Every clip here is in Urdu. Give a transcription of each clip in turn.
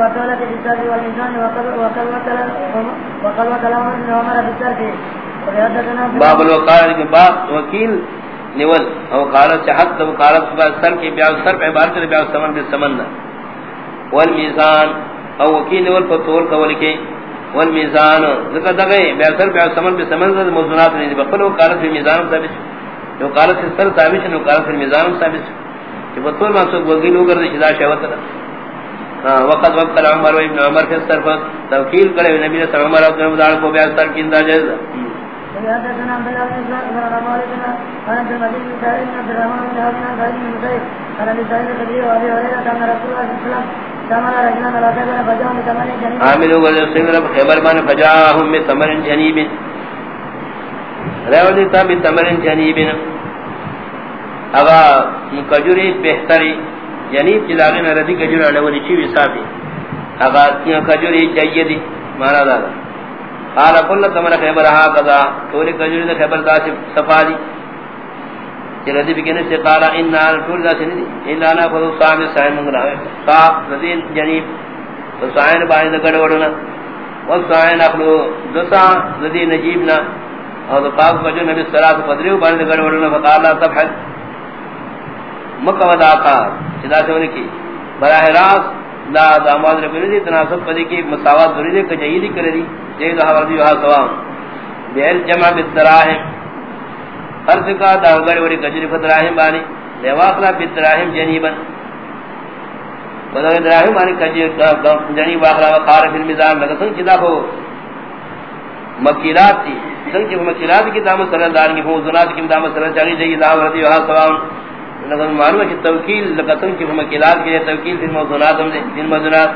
وكالة بالسرد والميزان وقد وقد وكل وقد وكل عمر بالسرد باب الوقال کے باب وکیل نول او قالت صحت تو قالت سر کے بیاض سر پہ عبارت ہے بیاض سمن کے سمن والمیزان او وکیل نول پر طول قول کے والمیزان ذکر دغے بیاض سر بیاض سمن کے سمن سے موضوعات نہیں بخلو قالت فی میزان ثابت جو قالت سر ثابت ہے قالت فی میزان ثابت. کہ بطول منصوب وکیل ہو کر شدا شہوت وقت وقت عمر ابن عمر کے سر پر توکیل کرے نبی صلی اللہ علیہ وسلم دار کو بیاض سر کی انداز ہے عامل هو الذي خبر من فجاءهم بثمر جنيب راودی تا بثمر جنيب اغا کجوری بہتری یعنی جنیب جلاغن ردی کجور علولی چی وصافی اغا کجوری جیدی مانا دادا قال قل تمر خبر ها قضا تولی کجوری دا خبر دا صفادی جلدی بکنے سے قال ان طول دا سنی دی الا انا فضو صاحب سائن منگلا صاحب ردی جنیب تو سائن بائی دا گڑ وڑنا والسائن اخلو دسا ردی نجیبنا اور پاک بجو نبی صلی اللہ علیہ پدریو بائی دا گڑ وڑنا فقال اللہ تبحث. مکہ کا چدا سے ہونے کی، براہ راست لا داماد ربی دی تناسب پدی کی مساوات ضروری دے کہ جہیدی کرے دی جہید حوال دی وہاں سوام۔ بیر جمع بالدراہم فرض کا داوگر وری کجری فدراہم بانی لیواقلا بالدراہم جنیبا۔ بدر دراہم بانی کجری جنیب آخلا وقار فی المزام لگا سنگ چدا ہو مکیلات تھی سنگ چی مکیلات کی دامت صلی دار کی فوزنات کی دامت صلی چاہی جہید حوال دی وہاں سوام۔ لگن معلوم ہے کہ توکیل لقسم کی مکیلات کے توکیل فی موضوعات ہم دے فی موضوعات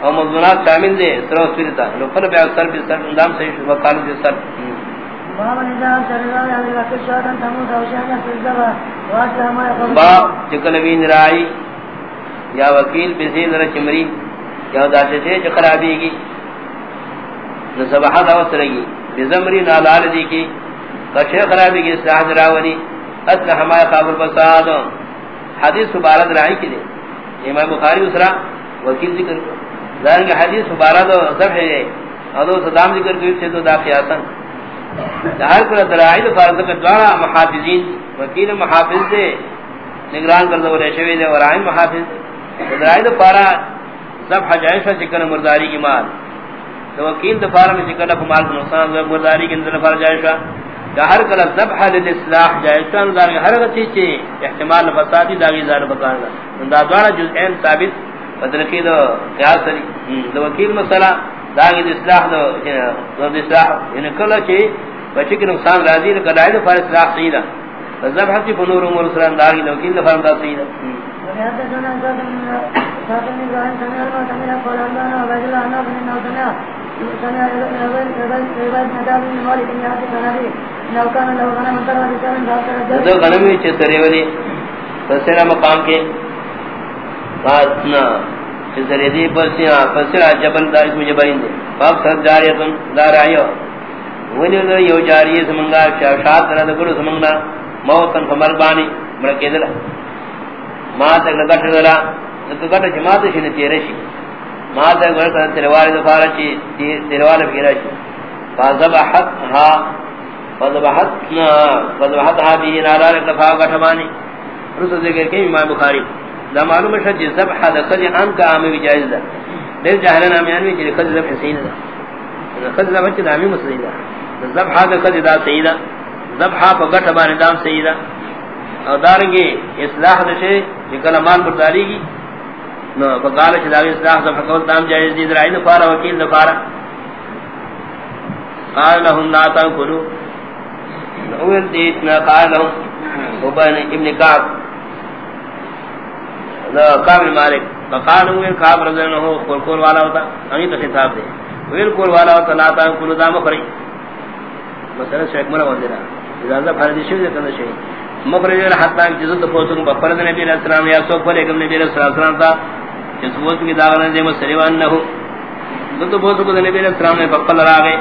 اور موضوعات شامل دے سرو سرتا لو فل بیا سر بھی سر اندام سے وقال بھی سر۔ باب چکل بھی نرائی یا وکیل بسی در چمری یا داتے سے جو خرابی کی۔ نصبحات اوسرگی بزمری نالال دی کی۔ کشے خرابی کی اصلاح دراونی اتنا ہمارا قابل فساد حدیث مبارک رائی کی دے امام بخاری اسرا وکیل ذکر ظاہر کہ حدیث مبارک صرف ہے. ادو صدام ذکر کی سے تو دا قیاسن ظاہر کر درائی تو فرض کر دوارا محافظین. وکیل محافظ دے. نگران کر دو شوی دے اور عین محافظ درائی تو پارا سب حجائشہ ذکر مرداری کی مال. تو وکیل دو دفارہ میں ذکر مال کو نقصان مرداری کے اندر فرض جائشہ کہ ہر کلا ذبح للاصلاح جائزتان دار ہر غتی چے احتمال فسادی داغی زار بکار دا دوارا جزئین ثابت بدرکی دو قیاس دی دو وکیل مسئلہ داغی اصلاح دو دو اصلاح یعنی کلا چے بچے کی نقصان راضی دو کلائی دو فار اصلاح سیدہ ذبح تی فنور امور سلام داغی دو وکیل دو فارم دا سیدہ دو غنمی چھ سرے ولی فسرہ مقام کے فاسنا چھ سرے دی پسیاں فسرہ جبل دا اسم جبرین دے فاق سر جاریتن دار آئیو ولی دو یو جاریت سمنگا شاہد رہ دکڑو سمنگا موتن فمر بانی مرکی دلا ما تک لگٹ دلا لگٹ چھ ما تشن تیرشی ما تک لگٹ تلواری دفارا چی تلواری فکرشی فذبحتها فذبحتنا فذبحتها به نارا لفا غٹمانی رسو ذکر کہ امام بخاری. دا معلوم ہے کہ جی ذبح دا قد عام کا عام بھی جائز ہے دل جاہلنا میان میں جی کہ قد ذبح حسین ہے قد ذبح دا عام مسلم ہے ذبح دا قد دا سیدا جی ذبح پر غٹمانی دام سیدا اور دارنگے اصلاح دشے کہ کلمان برداری کی نو فقال چھ دا اصلاح ذبح قول دام جائز دی. درائن فارا وکیل دفارا قال لهم لا تاكلوا اول دیتنا قال لهم وبن ابن كعب لا قابل مالک۔ فقال هو كعب رضي الله عنه قول قول والا ہوتا ہاں انہی تو خطاب دے۔ ویل قول والا ہوتا، لا تاكلوا دام خری مثلا شیخ مرا وندرا اجازت فرض شی جی جی دے کنا شی مخرج حتا جزت پوتن بفر نبی علیہ السلام، یا سو پر ایک نبی علیہ السلام تھا جس وہ کی داغنے دے مسلمان نہ ہو۔ تو بہت کو نبی علیہ السلام نے بقل راگے۔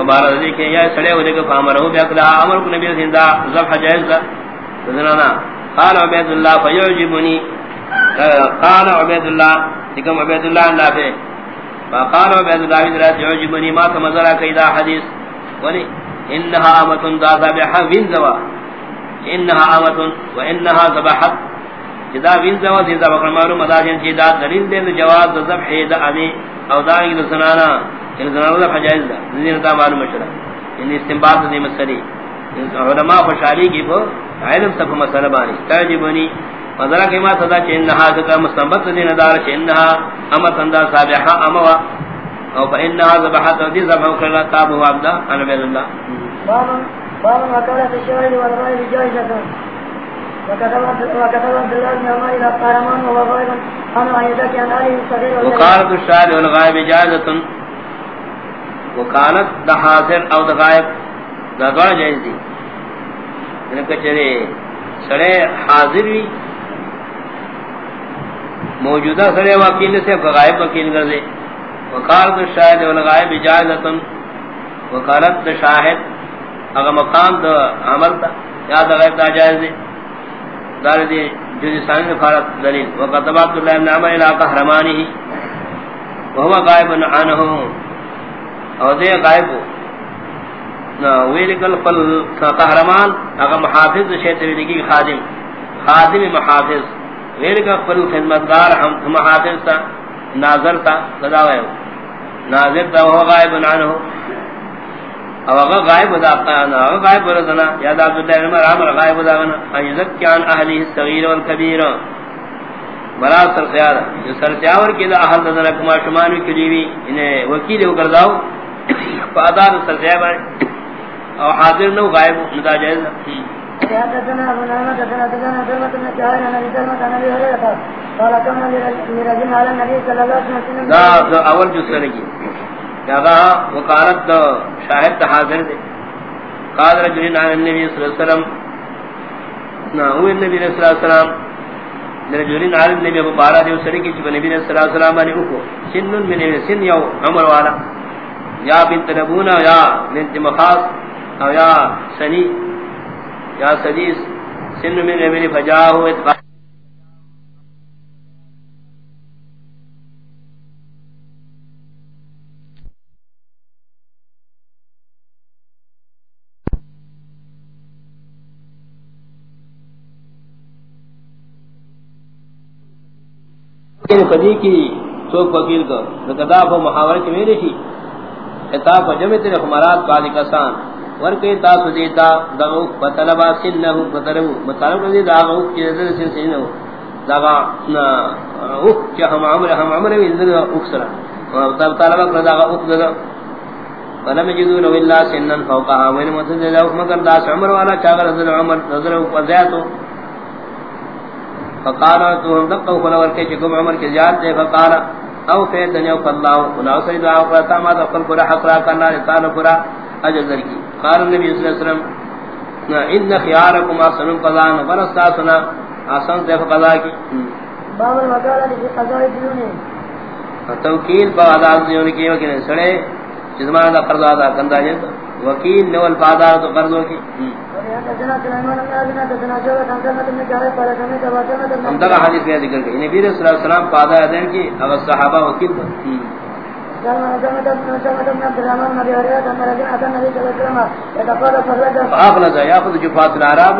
کبار دی کہ یا سڑے ہو دے کہ امر ہو بیا کلا امر کو نبی زندہ ذبح جائز تھا۔ سننا قال عبد الله فيعجبني قال عبد الله تكم عبد الله نافع فقال عبد الله بن رات يعجبني ما تمزرا كيدا حديث ولي انها امه ذات بها بن زوا۔ انها امه وانها ذبحت۔ جدا بن زوا ذي ذبح معلوم مداجن جدا دلیل دے جواز ذبح دا ابي او داغ سنانا ان زنانہ فجائز دا. دین دا معلوم مشرا ان استنباط دی مسئلہ علماء خوشحالی کی وہ علم تک مسئلہ بانی. تعجبنی مذرا کہ ما صدا کہ انها ذکر مستنبط دین دار کہ انها اما تندا صابحا اما او فانها ذبحت ذی ذبح کر تاب هو عبد انا بن الله باب باب وكالة الشاهد والغائب جائزة وكتب عبد الله بن عمر الى قهرمان وهو غائب عن عيدك عن علي الصغير وقالت الشاهد والغائب جائزة وقالت دا حاضر او دا غائب. دا دوڑا جائز دی یعنی انہوں کچھرے سڑے حاضر بھی موجودہ سرے وکیل سے غائب وکیل کر دے وکالت الشاہد والغائب اجازتن وکالت دا شاہد اگر مقام دا عمل تا یا دا غائب دا جائز دے دار دی جوزی ثانی فارت دلیل. وقتب عبداللہ ابن عمر علاقہ حرمانی ہی وہو غائب عنہ او دے غائب ویلکل قل قہرمان اگر محافظ شیطر لگی خادم. خادم محافظ. غیر کا قل خدمتگار ہم محافظ تا، ناظر تا صدا ہوئے ناظر تا وہ غائب عنہ او اگا غائب دا قانا او غائب رضنا یاد عبداللہ عنہ رحمر غائب دا غنا ایزک کان اہلی الصغیر والکبیر. برا سر خیارا جو سر سیاور کی دا احل دا کما شمانوی کلیوی. انہیں وکیل ہو کرداو فادار سر سیاور او حاضر نو غائب ندا جائز حدثنا ابو نعمة حدثنا حدثنا سلمة بن شهر عن ابي سلمة عن ابي هريرة قال كنا لرجل على النبي صلى الله عليه وسلم. دا اول جو دا وقالت حاضر دے قال رجل عن النبي صلى الله عليه وسلم. نا هو النبي صلى الله عليه وسلم. رجل عن النبي نبی صلی اللہ علیہ وسلم نے کو سن من سن یو عمر والا. یا بنت نبونا، یا بنت مخاص، او یا سنی، یا سدیس، سن میں میری فجا ہو اتقا فدی کی چوک وکیل کو کتاب و محاورہ کی میرے تھی خطاب و جمع تیرے خمارات قاضی کسان۔ ورکی تاسو دیتا دغو بطلبا سنہو بطلبو مطلب رضی داغو کی نظر سن سنہو داغا اوک چا ہم عمر ہم عمر وی نظر اوک سرا۔ طلبا مطلب کر داغا اوک داغا۔ فلم جدو نو اللہ سنن فوقها وین مطلب داغو مگر داس عمر والا چاگر نظر عمر نظر اوک زیادو۔ فقالا تو ہم دقو فلا ورکی چکم عمر کی زیاد دے، فقالا او فید دنیو فاللہ وناو سید دعا فرطا ما دقل فرا حقرا کرنا لتانا فرا اجزر کی. قال النبي صلی اللہ علیہ وسلم ان خياركم احسن قضاء. فرستا سنا احسن ذف قضاء کی. باب الوكالة في قضاء الديون توکیل با ادا دیون کی وکنے سڑے جسمان دا قرض ادا ہے وکیل بادار تو قرضوں کی ہم حدیث میں ذکر کہ نبی صلی اللہ علیہ وسلم قاضی ادین کی اگر صحابہ وکیل کو فأخلص يأخذ جفات العراب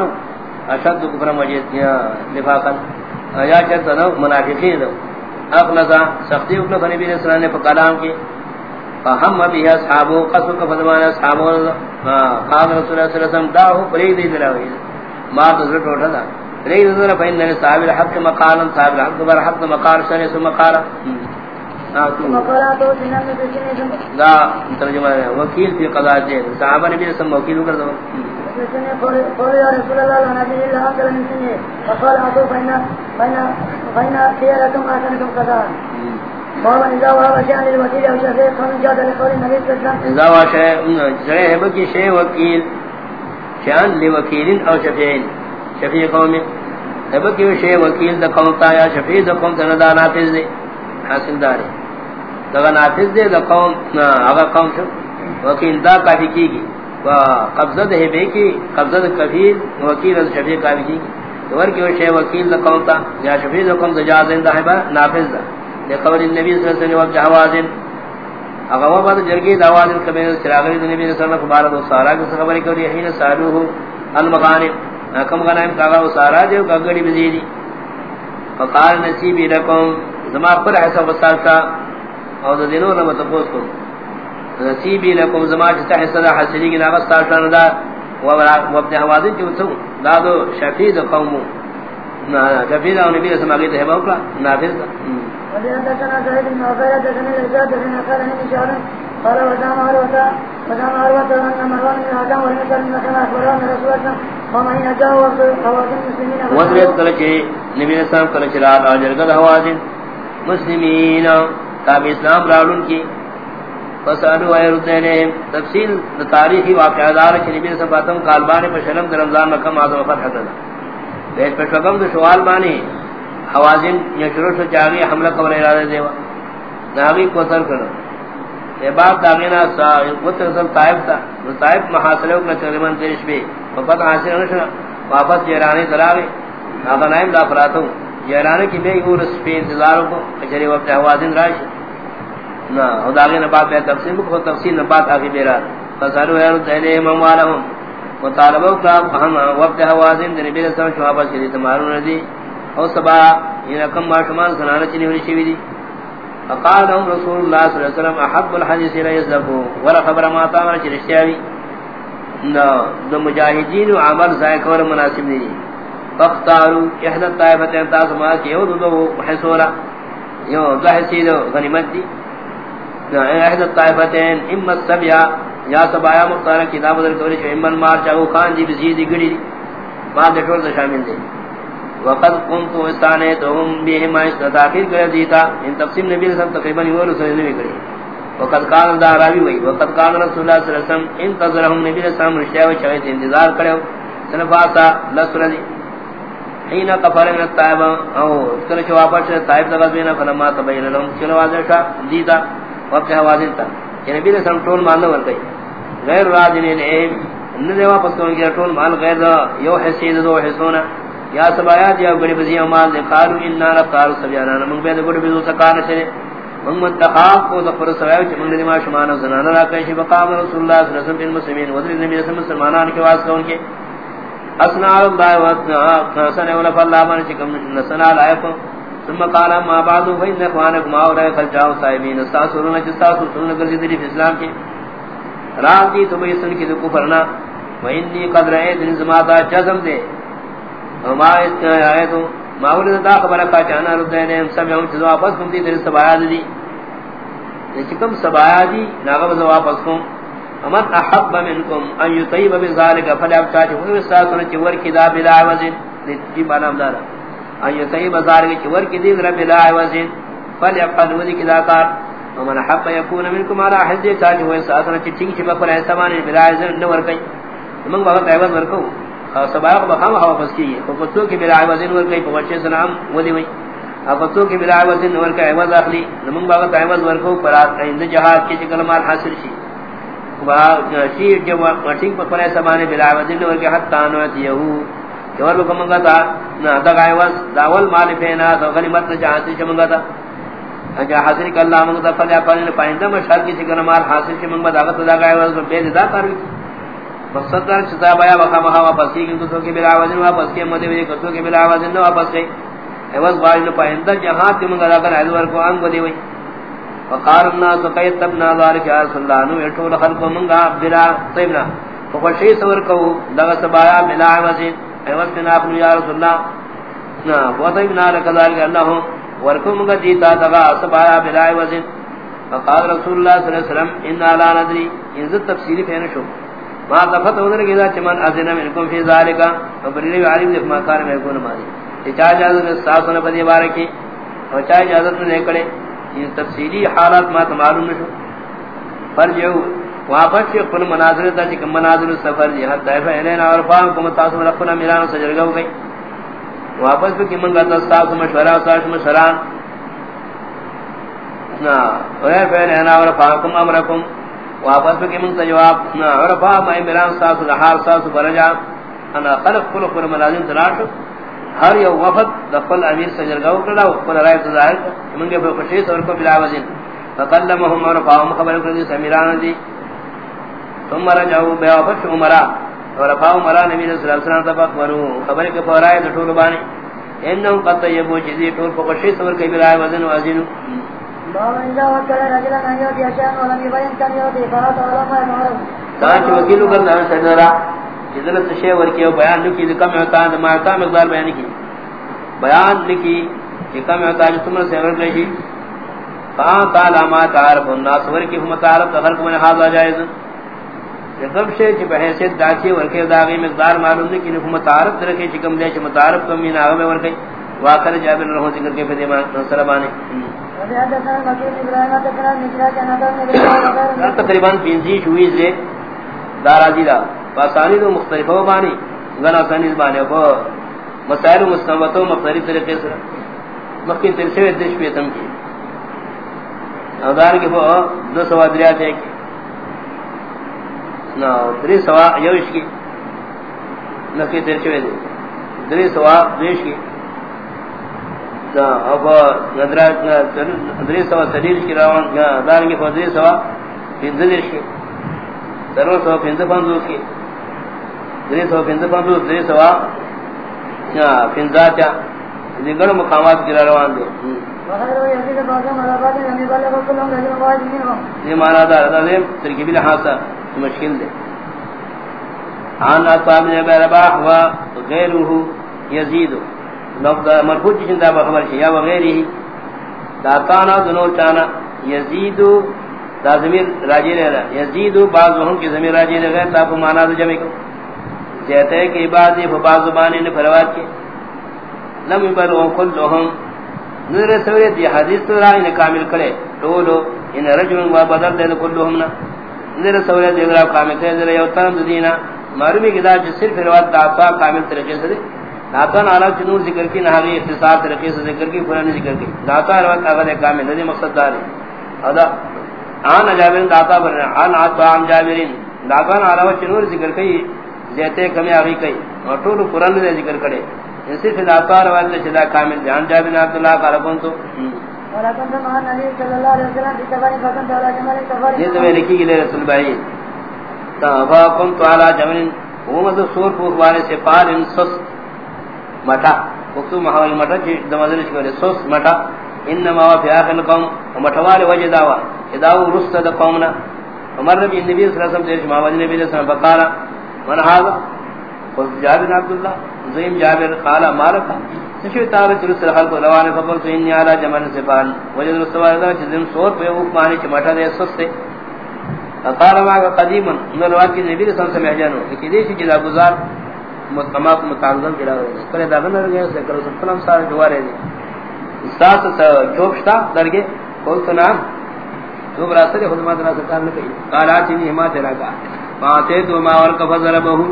أشد كفر مجيسيا نفاقا۔ یا چرتا نو منافقین دو اخلصا سختی اکنا فنبی علیہ السلام نے فقلام کی۔ فهم بھی اصحابو قصو کا فضمان اصحابو قام رسول اللہ صلی اللہ علیہ وسلم داہو پریگ دی ما تذرٹ اٹھا دا پریگ دی فإننی صاحب الحق مقالا صاحب الحق بر حق مقال سنے سو مقالا. دا ترجمہ ہے. وکیل فی قضاء دے صحابہ نبی سم وکیل کر دو رسول نبي الا انت من سنه فقال اتوا فإن فإن فإن احسنكم قضاء. بابا اذا وهب شأن الوكيل وکیل او شفیع وکیل دا یا شفیع دا ندا نافذ دے۔ حاصل دارے دا نافذ دے دا قوم قوم شو۔ وکیل دا کافی کی گی قبضہ کی قبضہ کفیل، وکیل شفیع کافی کی شے وکیل دا یا شفیع دا جازن دا نافذ دا۔ لے قول النبی صلی اللہ علیہ وسلم جہوازن اغوا بعد جرگی دعوان کبیر چراغی نبی صلی اللہ علیہ وسلم بارد و سارا کی خبر کولی حین سالوه المغانم. کم غنائم؟ کاغا و سارا جو گگڑی بزیدی فقال نصیبی لکم زما پر حساب وسالتا او دینو نہ متفوس کو نصیبی لکم زما چتا حصہ حاصلی کی ناغت سالتا دا و ابن حوادن جو تو دادو شفید قوم نا شفید او نبی صلی اللہ علیہ وسلم اگے ہے نافذ حدثنا سعيد بن عبيد حدثنا بن قال وزام عروة وزام عروة أن مروان بن رسول الله المسلمين السلام حوازن مسلمین تاب اسلام راولن کی فسالو اے ردینے تفصیل تاریخی واقعہ دار چھ نبی علیہ السلام کالبان پر شرم در رمضان مکہ معظم فتح تھا بیش پر شکم دو شوال بانی حوازن یا شروع سے جاگی حملہ قبل ارادہ دیوا۔ ناغی کو سر کرو۔ یہ بات داغینا سا قطر سب طائب تھا۔ وہ طائب محاصلے اکنا چلمان تیرش بھی۔ فقط حاصل نشنا واپس جیرانی تلاوی آقا نائم دا فراتوں جیرانی کی بے گورس پہ انتظاروں کو۔ اچھری وقت حوازن راشی نا او داغینا بات بے تفصیل کو تفصیل نبات آگی بیرا۔ فسالو ہے رد اہلے مموالہم مطالبہ کا ہم وقت حوازن دنی بیر سمجھ واپس کری۔ تمہارون ردی او سبا یعنی یہ رقم ما شمال سنانہ چنی ہوئی شوی دی. فقال لهم رسول الله صلی اللہ علیہ وسلم، احب الحدیث الى یزدفو ولا خبر ما تامر چرشتیاوی نا، دو مجاہدین و عمل ذائق اور مناسب دی. فاختارو احدت طائفتین تاس ما کیو دو دو حسورا یو دو حسید غنیمت دی. احدت طائفتین اما السبیا یا سبایا مختارا، کتاب در کولی شو. اما المار چاہو خان جی بزیدی گڑی دی. ما دکھول دا شامل دی. وقد قمت استانيتهم بهما استتاخير کر دیتا ان تقسیم نبی صلی اللہ علیہ وسلم تقریباً یہ رسول نے کری وقد قال داراوی وئی وقد قال رسول اللہ صلی اللہ علیہ وسلم، انتظرهم نبی صلی اللہ علیہ وسلم رشتہ و چاہے انتظار کرو سنفاسا لسرلی حين كفر من الطائب، او کل چ واپس طائب لگا دینا فلما تبین لهم، چلو واضح دیتا وقت حوازن تھا کہ نبی صلی علیہ وسلم ٹول مان ور گئی غیر راجن نے نے واپس کو گیا، ٹول مال غیر یو حسید دو حسونا یا سبایا دیا بڑی بزی مال دے قالو اننا رفتار سبیانا من بید بڑی بزو سکان سے من متخاف کو ظفر سوایو چ من ما شمان زنان را کہ شی۔ مقام رسول اللہ صلی اللہ علیہ وسلم المسلمین۔ ودر نبی صلی اللہ علیہ وسلم مسلمانان کے واسطے ان کے۔ اسنا اللہ و حسن و لف اللہ من چکم نسنا لائق۔ ثم قال ما بعد فإن اخوانكم اولئك الجاو صائمين استاسرون جستاسو سنن گرزی دی اسلام کی۔ راتی تو بھی سن کی کفرنا وانی قد رأيت نظماتا جزم دے۔ وما آیتو ماولد دا خبر کا چانا ردین ہم سب ہم چیز واپس کم دی در سبایا دی۔ چکم سبایا دی ناغب سے واپس کم امت احب منکم ان یطیب بذالک فلیب چاچے ہوئی وستاسونا چور کی دا بلا عوزن جی بانا امدارا ان یطیب بذالک چور کی دی در بلا عوزن فلیب قد کی دا کار۔ ومن حب یکون منکم علا حزی چاچے ہوئی وستاسونا چٹھیک چپک پر ایسامان بلا عوزن نور کئی۔ من بہت عوض ورکو۔ سباق بخام ہوا پس کی فقطو کی بلا عوضین ورکی پوچھے سلام ودی وی فقطو کی بلا عوضین ورکی عوض اخلی نمونگ باغت عوض ورکو پرات عند جہاد کی چکل مال حاصل شی شیر جو ٹھیک پر پرے سمانے بلا عوضین ورکی حتی آنوات یہو چور بکم منگا تا دغ عوض داول مال پینا دو غنیمت نجاہتی چمنگا تا اجا حاصل کر اللہ منگا تا فلیا قلن پائندہ مشہر کی چکل مال حاصل چمنگا داغت دغ عوض بید دا کروی مقصد در چتا بیا وقا مہا واپس کی کتو کے بلا وزن، واپس کی مدے وی کتو کے بلا وزن واپس کی ایواز باج نو پائندہ جہاں تے منگا کر ادھ ور کو ان ودی وی وقال الناس قیت ابن ذلك یا رسول اللہ نو اٹھو خلق منگا بلا طیبنا فقشی سور کو دغ سبایا بلا وزن ایواز بنا اپن یا رسول اللہ نا بوتای بنا لکذالک اللہ ورکو منگا دیتا دغ سبایا بلا وزن وقال رسول اللہ صلی اللہ علیہ وسلم ان لا ندری ان تفصیلی پھین شو. ما دفت ودر گیدا چمن ازنا منکم فی ذالک وبرلی عالم دف ما کار میں کون ماری چا اجازت ساسن پدی بارکی اور چا اجازت نے کڑے یہ تفصیلی حالات ما معلوم نشو پر جو واپس کے کل مناظر تا کہ مناظر سفر جی، جہاد طائف الین اور فام کو تاسو رکھنا میران سجرگا ہو گئی۔ واپس بھی من گتا تاسو مشورہ ساش مشران نا، اور پہلے انا اور فاکم امرکم۔ واپس بھی من جواب نہ اور با میں میران ساس حال ساس برجا، انا خلق کل کل ملازم تلاش ہر یو وفد دخل امیر سجرگاو کڑا او کل رائے ظاہر من کے پر خوشی اور کو بلا وزن فقلمهم ورفعهم خبر کردی سمیران دی. ثم رجعوا بیوافش عمرہ اور ورفعوا عمرہ نبی صلی اللہ علیہ وسلم تفق ورو خبر کے فورائے دٹول بانی. انہم قد یبو طیبو چیزی طول فقشی صبر کئی برائے وزن وزنو سانچ وکیلو کرنا ہے سجدرہ جدلت شے ورکی او بیان لکی ذکا میں ہوتا ہے ما کا مقدار بیان کی بیان لکی ذکا میں ہوتا ہے تمہیں سے ورک لئی کہاں تعالی ما تعارف الناس ورکی ہم تعارف خلق میں حاضر جائز. جب شے چ بحثیت داچی ورکی داغی مقدار معلوم نہیں کہ ہم تعارف رکھے چکم دے چ متعارف کم نہ میں ورکی. واخر جابر رحمہ اللہ ذکر کے فدیما سلامانی تقریباً پینزی شوئی سے دارا دیدہ پاسانی تو مختلف ہو بانی. گنا سنیز بانے ہو مسائل مستمت ہو مختلف طریقے سے. مکین ترسے دش پیتم کی. ادار کے وہ دو سوا دریا تھے کہ نہ دری سوا یوش کی. نکی ترسے دے دری سوا دیش کی. اب ندرا دری سوا سدیر کی راون دار کے وہ دری سوا پھر کی سرو سو پھند پندو کی دری سو پھند پندو دری سوا پھندا چا. دیگر مقامات کی روان دے یہ مانا دا رضا دے ترکیبی لحاظا مشکل دے آن اطاب نے بیرباح و غیرہو یزیدو لفظ مرفوع جسن دا بخبر شیا و غیری داتانا دنو چانا. یزیدو دا زمیر راجی رہ رہا یزیدو بعض وہم کی زمیر راجی رہ گئے تاکو مانا دا جمع کرو جہتے ہیں کہ عبادی فباز زبانی نے فرواد کی. لم یبلغ کلهم نور سوریت یہ حدیث تو راہ نے کامل کرے. ٹولو ان رجل و بدل دے کلهم نا. نور سوریت یہ راہ کامل کرے ذرا یو ترم دینا. معلومی کہ دا صرف روایت داتا کامل طریقے سے داتا نالا چنور ذکر کی نہ ہے اختصار طریقے سے ذکر کی قران ذکر کی۔ داتا روایت اگر کامل نہیں مقصد دار ہے ادا ان جابر داتا بن ان عطا عن جابرین۔ داتا نالا چنور ذکر کی جہتے کمی آگئی کئی اور ٹول قرآن دے ذکر کرے۔ اسی سے داتوار والے چلا کامل جان جابر عبداللہ قال کنتو یہ تو میں لکھی گلے رسول بھائی۔ تابا کنتو علا جمن وہ مدد سور پوک والے سے پار ان سس مٹا۔ وقتو محاول مٹا جی دمازنش کرے سس مٹا۔ انما وفی آخر قوم ومٹوال وجہ داوا اداو رست دا قومنا۔ عمر نبی النبی صلی اللہ علیہ وسلم دیرش محمد نبی صلی اللہ علیہ وسلم فقالا، من هذا؟ قلت جابر عبد الله. زیم جابر قال مالك نشو تابت رسل خلق روان فقلت اني على جمل سفان. وجد رسول الله جزم صور پہ وہ معنی چمٹا دے سوس سستے قال ما قديما ان روایت کی نبی صلی اللہ علیہ وسلم جانو کہ دیش جلا گزار متماق متعلق جلا کرے دا بندر گئے۔ سے کرو سلام سارے دوارے دی ساس چوبشتا درگے قلت نام؟ تو براسل خدمات نہ سکار نہ کہی۔ قال اتی ما تیرا کا فاتے تو ما اور کفزر بہو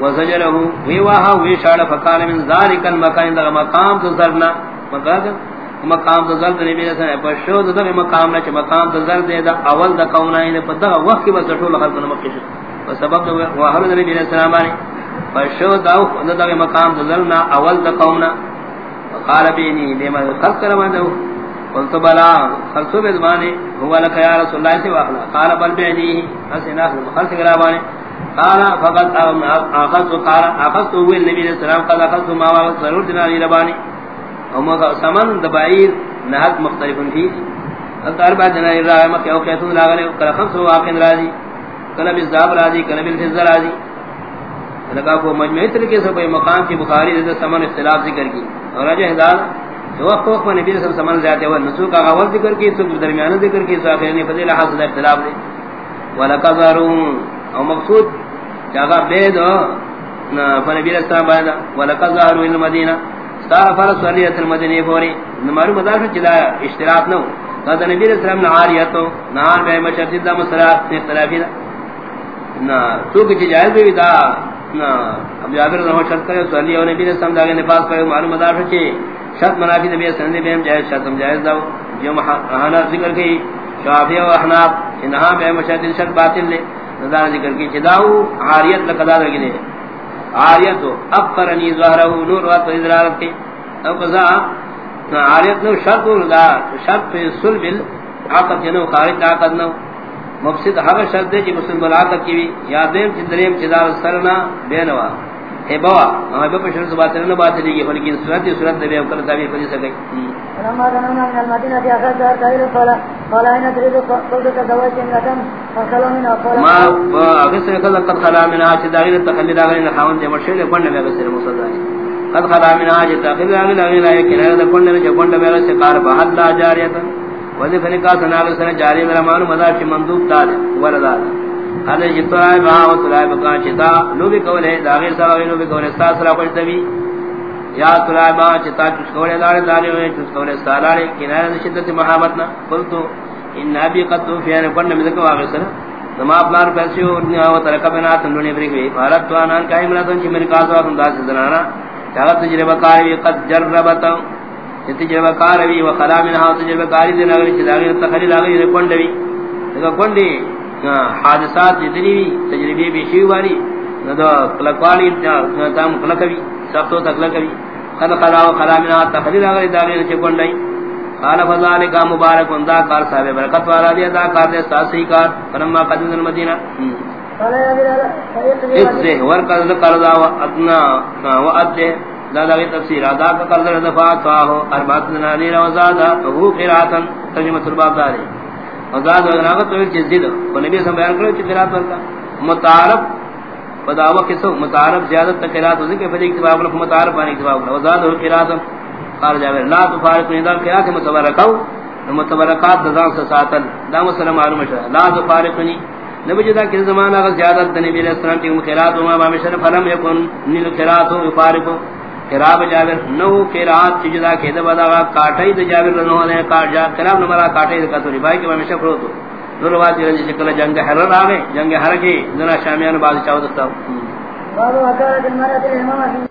وزجره وی واہ وی شاڑ فقال من ذلك المكان ذا مقام ذرنا مطلب مقام مقام ذر نے میرے سے پشو ذا مقام نہ مقام ذر دے دا۔ اول دا کونائن پتہ وقت کی بس ٹھول خلق نہ مکش وسبب واہ نبی علیہ السلام علی پشو دا دا مقام ذرنا اول دا کونا قال بینی بما خلق کرما دو قلت بلا خلق بزمانے هو لك يا رسول الله سے واخلا. قال بل بینی اسنا خلق کرا قال فقط اخذت قال اخذت هو النبي صلى الله عليه وسلم قال اخذت ما هو ضرور دنا رباني وما سمن دبائر نهت مختلف فيه الدار بعد دنا الرا ما كيو كيتو لاغله قال خمس واقن راضي قال بالذاب راضي قال بالفز راضي لگا کو مجمع طریقے سے کوئی مقام کی بخاری دے سمن اختلاف ذکر کی۔ اور اجہ ہدایت جو وقت وقت میں نبی صلی اللہ علیہ وسلم سمن جاتے وہ نسو کا اول ذکر کی تو درمیان ذکر کی تو اخر نے فضیلہ حاصل اختلاف دے ولقذرون او مقصود جاگا بید فنبی علیہ السلام باید ولقد ظاہروا الى المدینہ ستار فرس ولیت المدینہ فوری۔ نمارو مدافع چلا اشتراک نو قد نبی علیہ السلام نعاریتو نعان بے مشرد دا مسئلات اختلافی دا۔ تو کچھ جائز بھی دا۔ اب جابر رہو شرط کرے، تو علی اور نبی علیہ السلام داگے نفاس کرے، معلوم مدافع چی شرط منافی نبی علیہ السلام جائز، شرط جائز دا جو محانا ذکر کی شافیہ و احناف انہا بے مشرد شرط باطل لے نظر ذکر کی چداو عاریت لقدا لگی دے۔ عاریت اقرنی ظہرہ نور وات ادرارت کی او قضا عاریت نو شرط دا شرط صلب عقد جنو یعنی خارج عقد نو۔ مفسد ہر شرط ہے کہ مسلم ملاقات کی یا دیم چندریم چدار سرنا بینوا اے بوا ہمیں بے پشن سے بات نہ بات دی بلکہ صورت صورت دے کر تعبیر کر سکے لما كان من في أخذ دار تغير قال قال أين تريد قلت زواج لكم فقالوا من أقول ما أغسر قد قد خلا من داغير التخلي داغير نخاون دي مرشد لكوند میں أغسر مصدر قد خلا من آج داغير داغير داغير کنار لكوند میں جبوند میں أغسر قال بحد لا جارية وذي فنقا سناغ سنة جارية مرمان مدار چی مندوب تاد ورداد هذا جترائے جی بہا و ترائے بکان چتا لو بھی قول ہے داغیر سا لو بھی قول ہے ستا سرا خوش تبی. یا ترائے بہا چتا چس قولے دارے دارے ہوئے چس قولے سالارے کنائے شدت محبت محابتنا قلتو، ان نبی قد توفیان پڑھنے میں ذکر واقع سر. نما اپنار پیسے ہو و ترکا بنا تنڈونی بریک بھی فارت تو آنان کائی ملاتن چی میری کاسا وقت انداز زنانا. چاہت تجربہ کاری قد جربتا. تجربہ کاری و خلا منہا تجربہ کاری دین اگر چی داغیر تخلیل آگئی رکھونڈوی لیکن کونڈی حادثات جتنی بھی تجربی بھی شیو باری۔ ندو کلکوالی تام کلکوی سختو تکلکوی قد خلا و خلا منہا تخلیل آگئی داغیر چکونڈوی قال فذلك مبارك دا کار صاحب برکت والا دیا دا کار دے ساسی کار۔ فلما قدم المدینہ۔ اذ ورقد قرضا وادنا وادے دا دا تفسیر ادا کا قرض دفع تھا ہو اربات نے نانی روزادا تو قراتن ترجمہ الباب دارے وزاد وغناغت تو جدید وہ نبی سے بیان کرو کہ قرات ورکا. متعارف بداوا کسو متعارف زیادت قرات ہو کہ فریق جواب متعارف بانی جواب وزاد قراتن قال جابر، لا تفارق ندا کیا کہ متبرکاو. متبرکات دزان سے ساتل دا مسلم معلوم ہے لا تفارقنی. نبی جدا کہ زمانہ کا زیادت نبی علیہ السلام کی خیرات و ما مشر فلم یکن نیل خیرات و فارق خراب جابر، نو خیرات جدا کہ دبا کاٹے د جابر نو نے کاٹ جا، خراب نمبر کاٹے کا تو بھائی کے ہمیشہ کرو تو۔ دو روات جی شکل جنگ حرر آوے جنگ حرر کی ذرا شامیان بعد چاو دتا